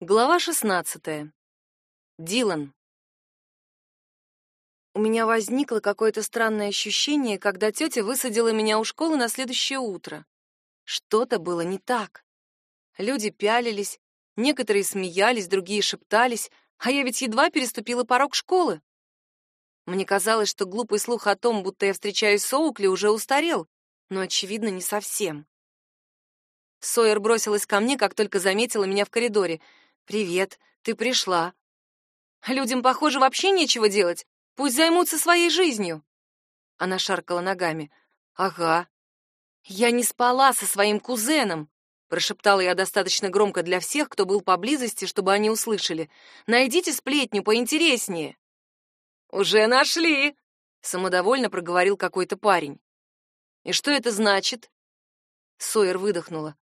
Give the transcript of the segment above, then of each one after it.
Глава 16. Дилан. У меня возникло какое-то странное ощущение, когда тетя высадила меня у школы на следующее утро. Что-то было не так. Люди пялились, некоторые смеялись, другие шептались, а я ведь едва переступила порог школы. Мне казалось, что глупый слух о том, будто я встречаюсь с Оукли, уже устарел, но, очевидно, не совсем. Сойер бросилась ко мне, как только заметила меня в коридоре — «Привет, ты пришла. Людям, похоже, вообще нечего делать. Пусть займутся своей жизнью». Она шаркала ногами. «Ага. Я не спала со своим кузеном», — прошептала я достаточно громко для всех, кто был поблизости, чтобы они услышали. «Найдите сплетню поинтереснее». «Уже нашли», — самодовольно проговорил какой-то парень. «И что это значит?» Сойер выдохнула.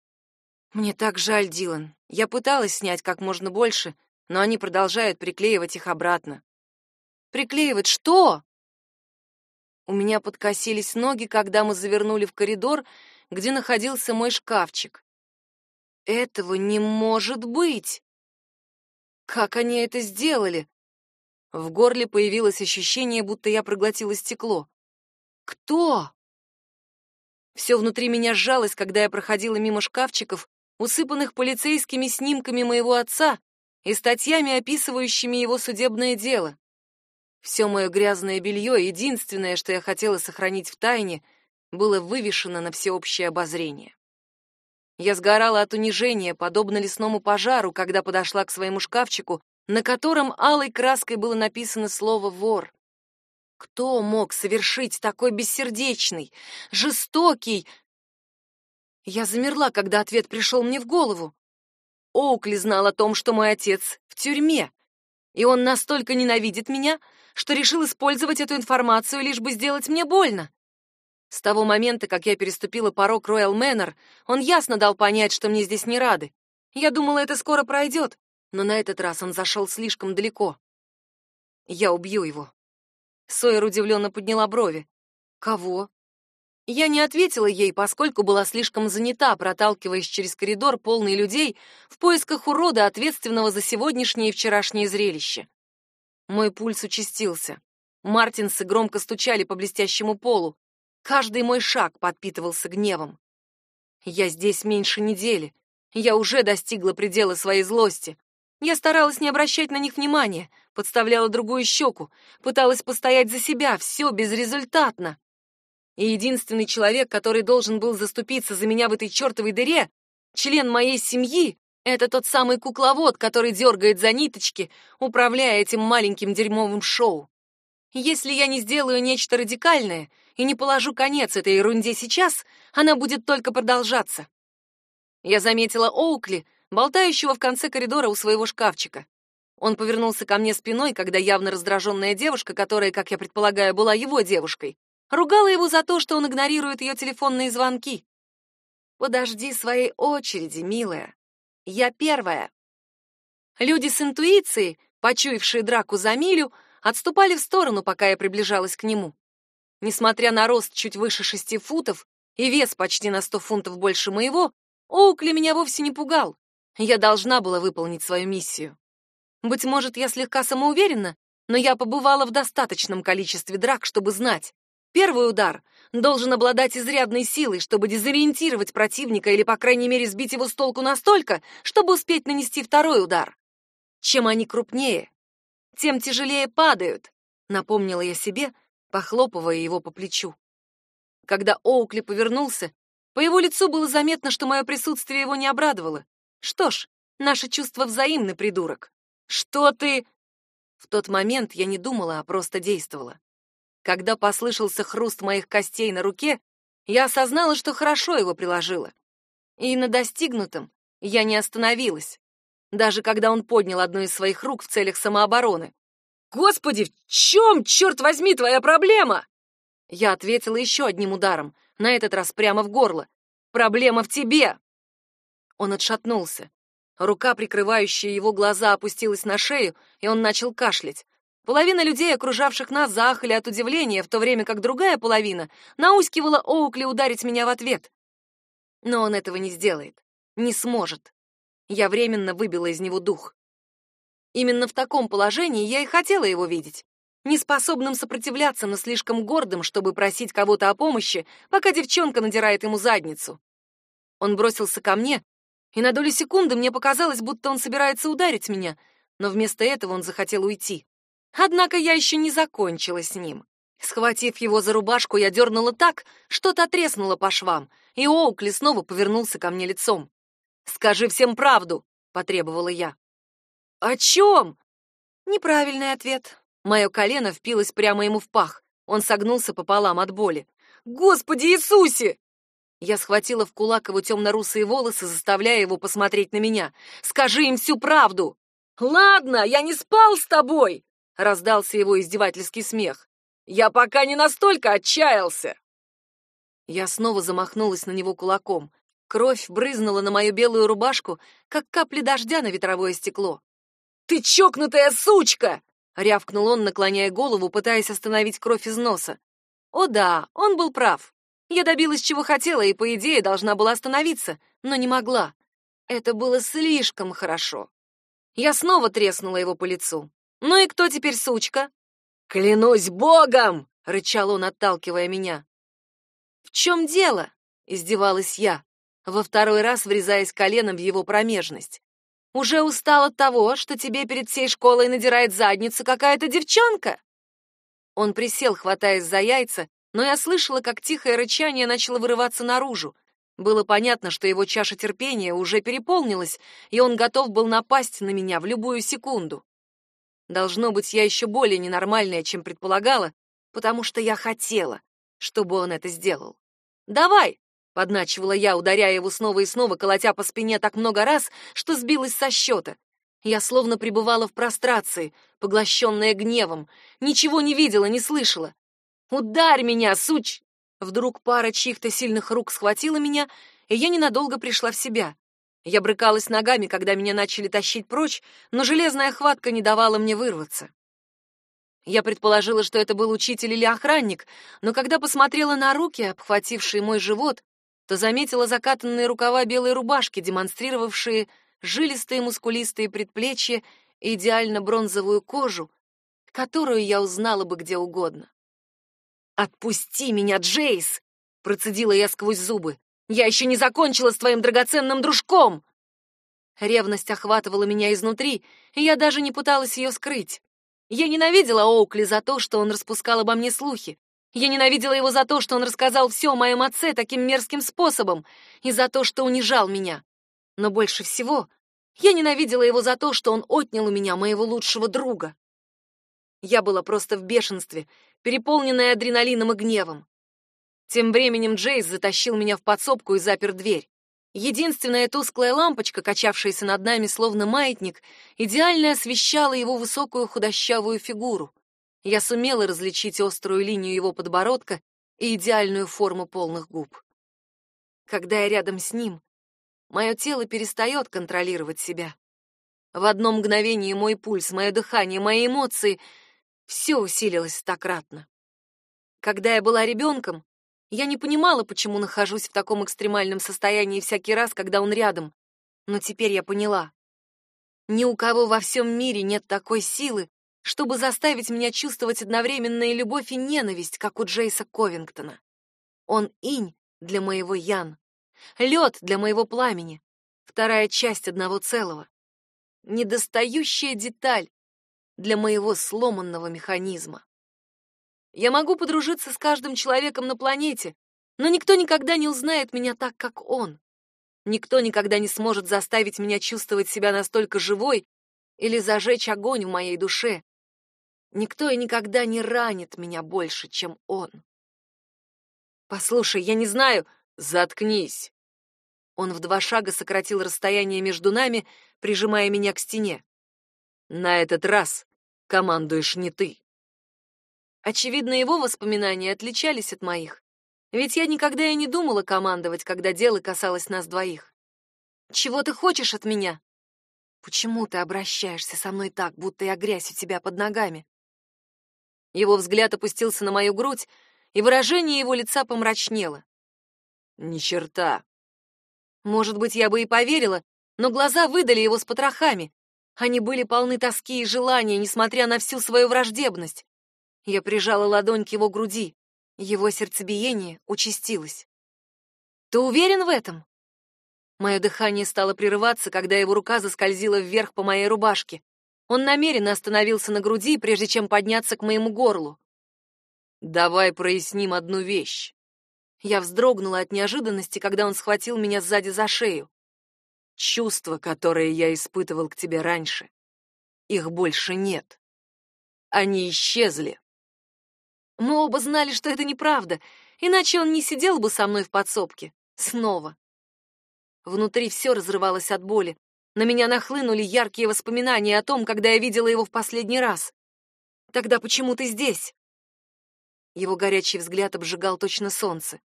Мне так жаль, Дилан. Я пыталась снять как можно больше, но они продолжают приклеивать их обратно. Приклеивать что? У меня подкосились ноги, когда мы завернули в коридор, где находился мой шкафчик. Этого не может быть. Как они это сделали? В горле появилось ощущение, будто я проглотила стекло. Кто? Все внутри меня сжалось, когда я проходила мимо шкафчиков усыпанных полицейскими снимками моего отца и статьями, описывающими его судебное дело. Все мое грязное белье, единственное, что я хотела сохранить в тайне, было вывешено на всеобщее обозрение. Я сгорала от унижения, подобно лесному пожару, когда подошла к своему шкафчику, на котором алой краской было написано слово «вор». Кто мог совершить такой бессердечный, жестокий, я замерла, когда ответ пришел мне в голову. Оукли знал о том, что мой отец в тюрьме, и он настолько ненавидит меня, что решил использовать эту информацию, лишь бы сделать мне больно. С того момента, как я переступила порог Роyal Мэннер, он ясно дал понять, что мне здесь не рады. Я думала, это скоро пройдет, но на этот раз он зашел слишком далеко. Я убью его. Сойер удивленно подняла брови. Кого? Я не ответила ей, поскольку была слишком занята, проталкиваясь через коридор, полный людей, в поисках урода, ответственного за сегодняшнее и вчерашнее зрелище. Мой пульс участился. Мартинсы громко стучали по блестящему полу. Каждый мой шаг подпитывался гневом. Я здесь меньше недели. Я уже достигла предела своей злости. Я старалась не обращать на них внимания, подставляла другую щеку, пыталась постоять за себя, все безрезультатно. И единственный человек, который должен был заступиться за меня в этой чертовой дыре, член моей семьи, это тот самый кукловод, который дергает за ниточки, управляя этим маленьким дерьмовым шоу. Если я не сделаю нечто радикальное и не положу конец этой ерунде сейчас, она будет только продолжаться. Я заметила Оукли, болтающего в конце коридора у своего шкафчика. Он повернулся ко мне спиной, когда явно раздраженная девушка, которая, как я предполагаю, была его девушкой, Ругала его за то, что он игнорирует ее телефонные звонки. Подожди своей очереди, милая. Я первая. Люди с интуицией, почуявшие драку за милю, отступали в сторону, пока я приближалась к нему. Несмотря на рост чуть выше шести футов и вес почти на сто фунтов больше моего, Оукли меня вовсе не пугал. Я должна была выполнить свою миссию. Быть может, я слегка самоуверена, но я побывала в достаточном количестве драк, чтобы знать, Первый удар должен обладать изрядной силой, чтобы дезориентировать противника или, по крайней мере, сбить его с толку настолько, чтобы успеть нанести второй удар. Чем они крупнее, тем тяжелее падают, напомнила я себе, похлопывая его по плечу. Когда Оукли повернулся, по его лицу было заметно, что мое присутствие его не обрадовало. Что ж, наше чувство взаимны, придурок. Что ты... В тот момент я не думала, а просто действовала. Когда послышался хруст моих костей на руке, я осознала, что хорошо его приложила. И на достигнутом я не остановилась, даже когда он поднял одну из своих рук в целях самообороны. «Господи, в чем, черт возьми, твоя проблема?» Я ответила еще одним ударом, на этот раз прямо в горло. «Проблема в тебе!» Он отшатнулся. Рука, прикрывающая его глаза, опустилась на шею, и он начал кашлять. Половина людей, окружавших нас, заахали от удивления, в то время как другая половина наускивала Оукли ударить меня в ответ. Но он этого не сделает, не сможет. Я временно выбила из него дух. Именно в таком положении я и хотела его видеть. Неспособным сопротивляться, но слишком гордым, чтобы просить кого-то о помощи, пока девчонка надирает ему задницу. Он бросился ко мне, и на долю секунды мне показалось, будто он собирается ударить меня, но вместо этого он захотел уйти. Однако я еще не закончила с ним. Схватив его за рубашку, я дернула так, что-то треснуло по швам, и Оукли снова повернулся ко мне лицом. «Скажи всем правду», — потребовала я. «О чем?» Неправильный ответ. Мое колено впилось прямо ему в пах. Он согнулся пополам от боли. «Господи Иисусе!» Я схватила в кулак его темно-русые волосы, заставляя его посмотреть на меня. «Скажи им всю правду!» «Ладно, я не спал с тобой!» — раздался его издевательский смех. «Я пока не настолько отчаялся!» Я снова замахнулась на него кулаком. Кровь брызнула на мою белую рубашку, как капли дождя на ветровое стекло. «Ты чокнутая сучка!» — рявкнул он, наклоняя голову, пытаясь остановить кровь из носа. О да, он был прав. Я добилась, чего хотела, и, по идее, должна была остановиться, но не могла. Это было слишком хорошо. Я снова треснула его по лицу. «Ну и кто теперь сучка?» «Клянусь богом!» — рычал он, отталкивая меня. «В чем дело?» — издевалась я, во второй раз врезаясь коленом в его промежность. «Уже устал от того, что тебе перед всей школой надирает задницу какая-то девчонка?» Он присел, хватаясь за яйца, но я слышала, как тихое рычание начало вырываться наружу. Было понятно, что его чаша терпения уже переполнилась, и он готов был напасть на меня в любую секунду. Должно быть, я еще более ненормальная, чем предполагала, потому что я хотела, чтобы он это сделал. «Давай!» — подначивала я, ударяя его снова и снова, колотя по спине так много раз, что сбилась со счета. Я словно пребывала в прострации, поглощенная гневом, ничего не видела, не слышала. «Ударь меня, суч!» Вдруг пара чьих-то сильных рук схватила меня, и я ненадолго пришла в себя. Я брыкалась ногами, когда меня начали тащить прочь, но железная хватка не давала мне вырваться. Я предположила, что это был учитель или охранник, но когда посмотрела на руки, обхватившие мой живот, то заметила закатанные рукава белой рубашки, демонстрировавшие жилистые мускулистые предплечья и идеально бронзовую кожу, которую я узнала бы где угодно. «Отпусти меня, Джейс!» — процедила я сквозь зубы. «Я еще не закончила с твоим драгоценным дружком!» Ревность охватывала меня изнутри, и я даже не пыталась ее скрыть. Я ненавидела Оукли за то, что он распускал обо мне слухи. Я ненавидела его за то, что он рассказал все о моем отце таким мерзким способом, и за то, что унижал меня. Но больше всего я ненавидела его за то, что он отнял у меня моего лучшего друга. Я была просто в бешенстве, переполненная адреналином и гневом. Тем временем Джейс затащил меня в подсобку и запер дверь. Единственная тусклая лампочка, качавшаяся над нами словно маятник, идеально освещала его высокую худощавую фигуру. Я сумела различить острую линию его подбородка и идеальную форму полных губ. Когда я рядом с ним, мое тело перестает контролировать себя. В одно мгновение мой пульс, мое дыхание, мои эмоции — все усилилось стократно. Когда я была ребенком, я не понимала, почему нахожусь в таком экстремальном состоянии всякий раз, когда он рядом. Но теперь я поняла. Ни у кого во всем мире нет такой силы, чтобы заставить меня чувствовать одновременно и любовь, и ненависть, как у Джейса Ковингтона. Он инь для моего Ян, лед для моего пламени, вторая часть одного целого. Недостающая деталь, для моего сломанного механизма. Я могу подружиться с каждым человеком на планете, но никто никогда не узнает меня так, как он. Никто никогда не сможет заставить меня чувствовать себя настолько живой или зажечь огонь в моей душе. Никто и никогда не ранит меня больше, чем он. Послушай, я не знаю, заткнись. Он в два шага сократил расстояние между нами, прижимая меня к стене. На этот раз командуешь не ты. Очевидно, его воспоминания отличались от моих. Ведь я никогда и не думала командовать, когда дело касалось нас двоих. Чего ты хочешь от меня? Почему ты обращаешься со мной так, будто я грязь у тебя под ногами? Его взгляд опустился на мою грудь, и выражение его лица помрачнело. Ни черта. Может быть, я бы и поверила, но глаза выдали его с потрохами. Они были полны тоски и желания, несмотря на всю свою враждебность. Я прижала ладонь к его груди. Его сердцебиение участилось. «Ты уверен в этом?» Мое дыхание стало прерываться, когда его рука заскользила вверх по моей рубашке. Он намеренно остановился на груди, прежде чем подняться к моему горлу. «Давай проясним одну вещь». Я вздрогнула от неожиданности, когда он схватил меня сзади за шею. Чувства, которые я испытывал к тебе раньше, их больше нет. Они исчезли. Мы оба знали, что это неправда, иначе он не сидел бы со мной в подсобке. Снова. Внутри все разрывалось от боли. На меня нахлынули яркие воспоминания о том, когда я видела его в последний раз. Тогда почему ты здесь? Его горячий взгляд обжигал точно солнце.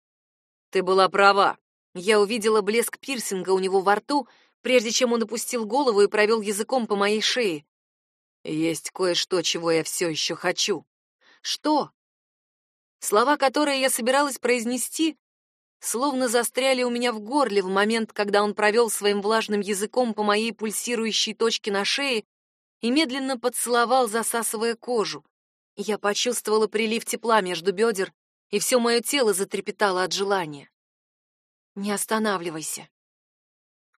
Ты была права. Я увидела блеск пирсинга у него во рту, прежде чем он опустил голову и провел языком по моей шее. Есть кое-что, чего я все еще хочу. Что? Слова, которые я собиралась произнести, словно застряли у меня в горле в момент, когда он провел своим влажным языком по моей пульсирующей точке на шее и медленно поцеловал, засасывая кожу. Я почувствовала прилив тепла между бедер, и все мое тело затрепетало от желания. «Не останавливайся».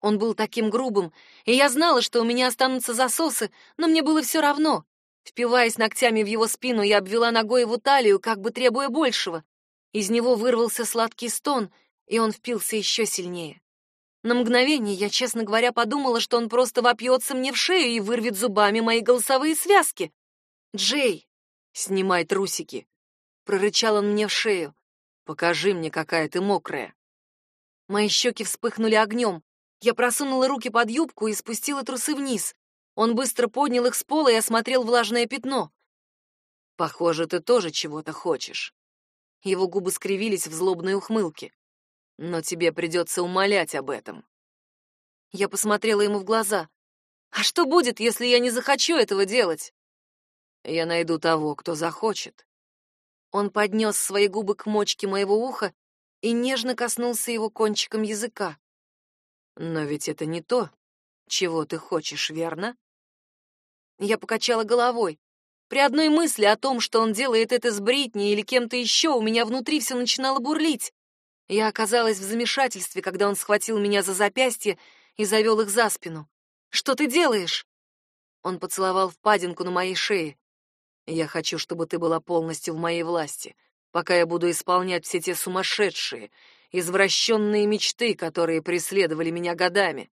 Он был таким грубым, и я знала, что у меня останутся засосы, но мне было все равно. Впиваясь ногтями в его спину, я обвела ногой его талию, как бы требуя большего. Из него вырвался сладкий стон, и он впился еще сильнее. На мгновение я, честно говоря, подумала, что он просто вопьется мне в шею и вырвет зубами мои голосовые связки. «Джей, снимай трусики!» — прорычал он мне в шею. «Покажи мне, какая ты мокрая!» Мои щеки вспыхнули огнем. Я просунула руки под юбку и спустила трусы вниз. Он быстро поднял их с пола и осмотрел влажное пятно. «Похоже, ты тоже чего-то хочешь». Его губы скривились в злобной ухмылке. Но тебе придется умолять об этом. Я посмотрела ему в глаза. А что будет, если я не захочу этого делать? Я найду того, кто захочет. Он поднес свои губы к мочке моего уха и нежно коснулся его кончиком языка. Но ведь это не то, чего ты хочешь, верно? Я покачала головой. При одной мысли о том, что он делает это с Бритни или кем-то еще, у меня внутри все начинало бурлить. Я оказалась в замешательстве, когда он схватил меня за запястье и завел их за спину. «Что ты делаешь?» Он поцеловал впадинку на моей шее. «Я хочу, чтобы ты была полностью в моей власти, пока я буду исполнять все те сумасшедшие, извращенные мечты, которые преследовали меня годами».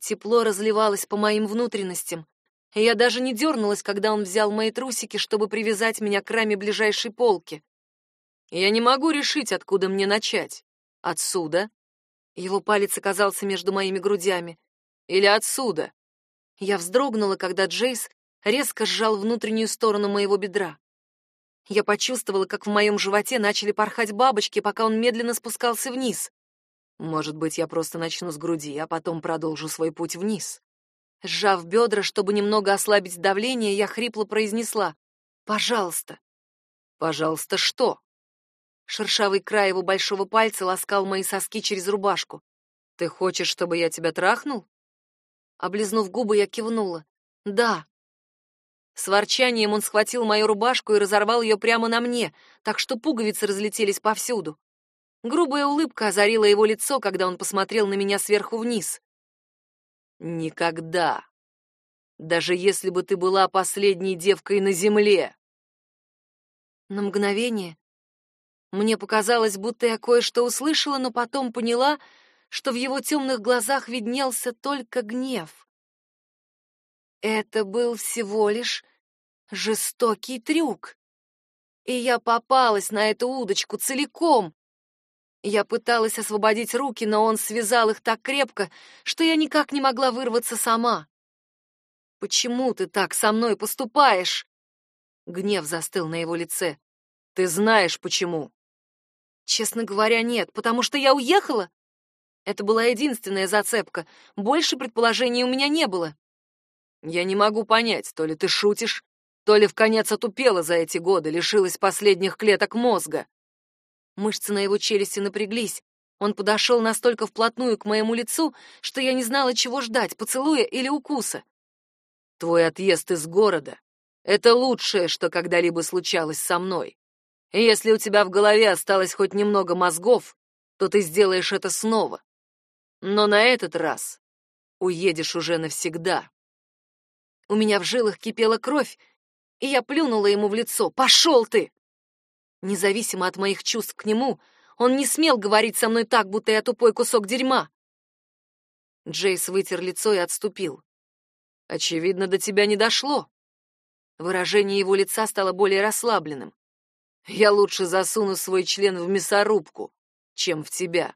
Тепло разливалось по моим внутренностям, я даже не дернулась, когда он взял мои трусики, чтобы привязать меня к раме ближайшей полки. Я не могу решить, откуда мне начать. Отсюда? Его палец оказался между моими грудями. Или отсюда? Я вздрогнула, когда Джейс резко сжал внутреннюю сторону моего бедра. Я почувствовала, как в моем животе начали порхать бабочки, пока он медленно спускался вниз. Может быть, я просто начну с груди, а потом продолжу свой путь вниз. Сжав бедра, чтобы немного ослабить давление, я хрипло произнесла «Пожалуйста». «Пожалуйста, что?» Шершавый край его большого пальца ласкал мои соски через рубашку. «Ты хочешь, чтобы я тебя трахнул?» Облизнув губы, я кивнула. «Да». С ворчанием он схватил мою рубашку и разорвал ее прямо на мне, так что пуговицы разлетелись повсюду. Грубая улыбка озарила его лицо, когда он посмотрел на меня сверху вниз. Никогда. Даже если бы ты была последней девкой на земле. На мгновение мне показалось, будто я кое-что услышала, но потом поняла, что в его темных глазах виднелся только гнев. Это был всего лишь жестокий трюк. И я попалась на эту удочку целиком, я пыталась освободить руки, но он связал их так крепко, что я никак не могла вырваться сама. «Почему ты так со мной поступаешь?» Гнев застыл на его лице. «Ты знаешь, почему?» «Честно говоря, нет, потому что я уехала?» Это была единственная зацепка. Больше предположений у меня не было. «Я не могу понять, то ли ты шутишь, то ли в конец отупела за эти годы, лишилась последних клеток мозга. Мышцы на его челюсти напряглись, Он подошел настолько вплотную к моему лицу, что я не знала, чего ждать, поцелуя или укуса. Твой отъезд из города — это лучшее, что когда-либо случалось со мной. И если у тебя в голове осталось хоть немного мозгов, то ты сделаешь это снова. Но на этот раз уедешь уже навсегда. У меня в жилах кипела кровь, и я плюнула ему в лицо. «Пошел ты!» Независимо от моих чувств к нему, он не смел говорить со мной так, будто я тупой кусок дерьма. Джейс вытер лицо и отступил. «Очевидно, до тебя не дошло». Выражение его лица стало более расслабленным. «Я лучше засуну свой член в мясорубку, чем в тебя».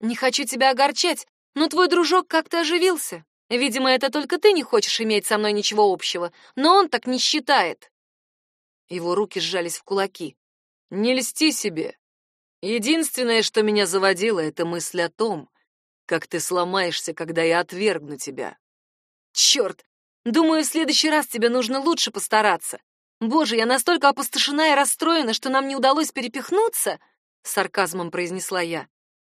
«Не хочу тебя огорчать, но твой дружок как-то оживился. Видимо, это только ты не хочешь иметь со мной ничего общего, но он так не считает». Его руки сжались в кулаки. «Не льсти себе. Единственное, что меня заводило, это мысль о том, как ты сломаешься, когда я отвергну тебя». «Черт! Думаю, в следующий раз тебе нужно лучше постараться. Боже, я настолько опустошена и расстроена, что нам не удалось перепихнуться!» — сарказмом произнесла я.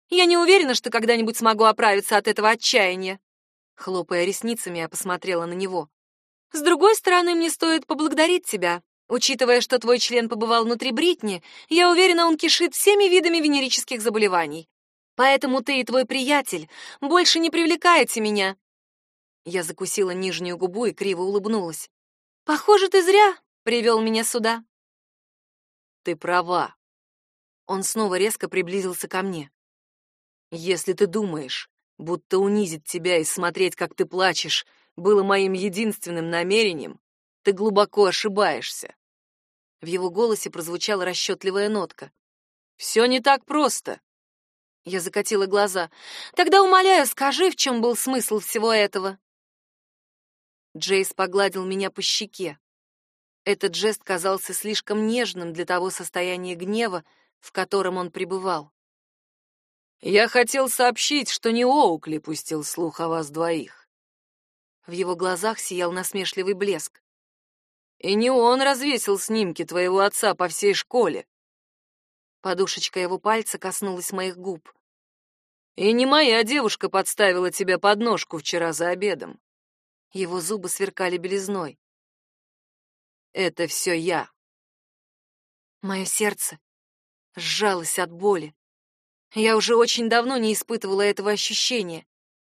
«Я не уверена, что когда-нибудь смогу оправиться от этого отчаяния». Хлопая ресницами, я посмотрела на него. «С другой стороны, мне стоит поблагодарить тебя. Учитывая, что твой член побывал внутри Бритни, я уверена, он кишит всеми видами венерических заболеваний. Поэтому ты и твой приятель больше не привлекаете меня». Я закусила нижнюю губу и криво улыбнулась. «Похоже, ты зря привел меня сюда». «Ты права». Он снова резко приблизился ко мне. «Если ты думаешь, будто унизить тебя и смотреть, как ты плачешь, было моим единственным намерением, ты глубоко ошибаешься. В его голосе прозвучала расчетливая нотка. «Все не так просто». Я закатила глаза. «Тогда умоляю, скажи, в чем был смысл всего этого?» Джейс погладил меня по щеке. Этот жест казался слишком нежным для того состояния гнева, в котором он пребывал. «Я хотел сообщить, что не Оукли пустил слух о вас двоих». В его глазах сиял насмешливый блеск. И не он развесил снимки твоего отца по всей школе. Подушечка его пальца коснулась моих губ. И не моя девушка подставила тебе подножку вчера за обедом. Его зубы сверкали белизной. Это все я. Мое сердце сжалось от боли. Я уже очень давно не испытывала этого ощущения.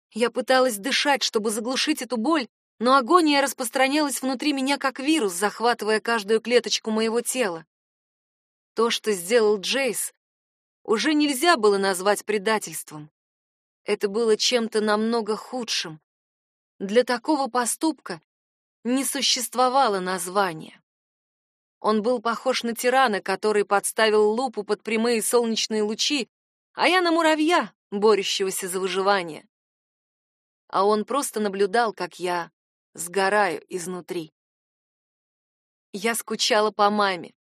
Я пыталась дышать, чтобы заглушить эту боль, но агония распространялась внутри меня как вирус, захватывая каждую клеточку моего тела. То, что сделал Джейс, уже нельзя было назвать предательством. Это было чем-то намного худшим. Для такого поступка не существовало названия. Он был похож на тирана, который подставил лупу под прямые солнечные лучи, а я на муравья, борющегося за выживание. А он просто наблюдал, как я сгораю изнутри. Я скучала по маме.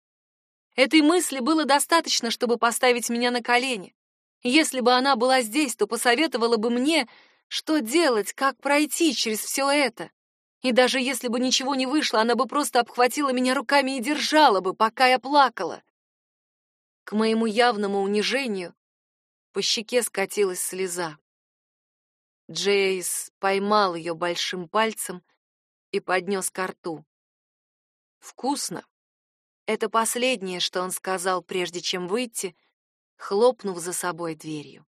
Этой мысли было достаточно, чтобы поставить меня на колени. Если бы она была здесь, то посоветовала бы мне, что делать, как пройти через все это. И даже если бы ничего не вышло, она бы просто обхватила меня руками и держала бы, пока я плакала. К моему явному унижению по щеке скатилась слеза. Джейс поймал ее большим пальцем и поднес ко рту. «Вкусно!» Это последнее, что он сказал, прежде чем выйти, хлопнув за собой дверью.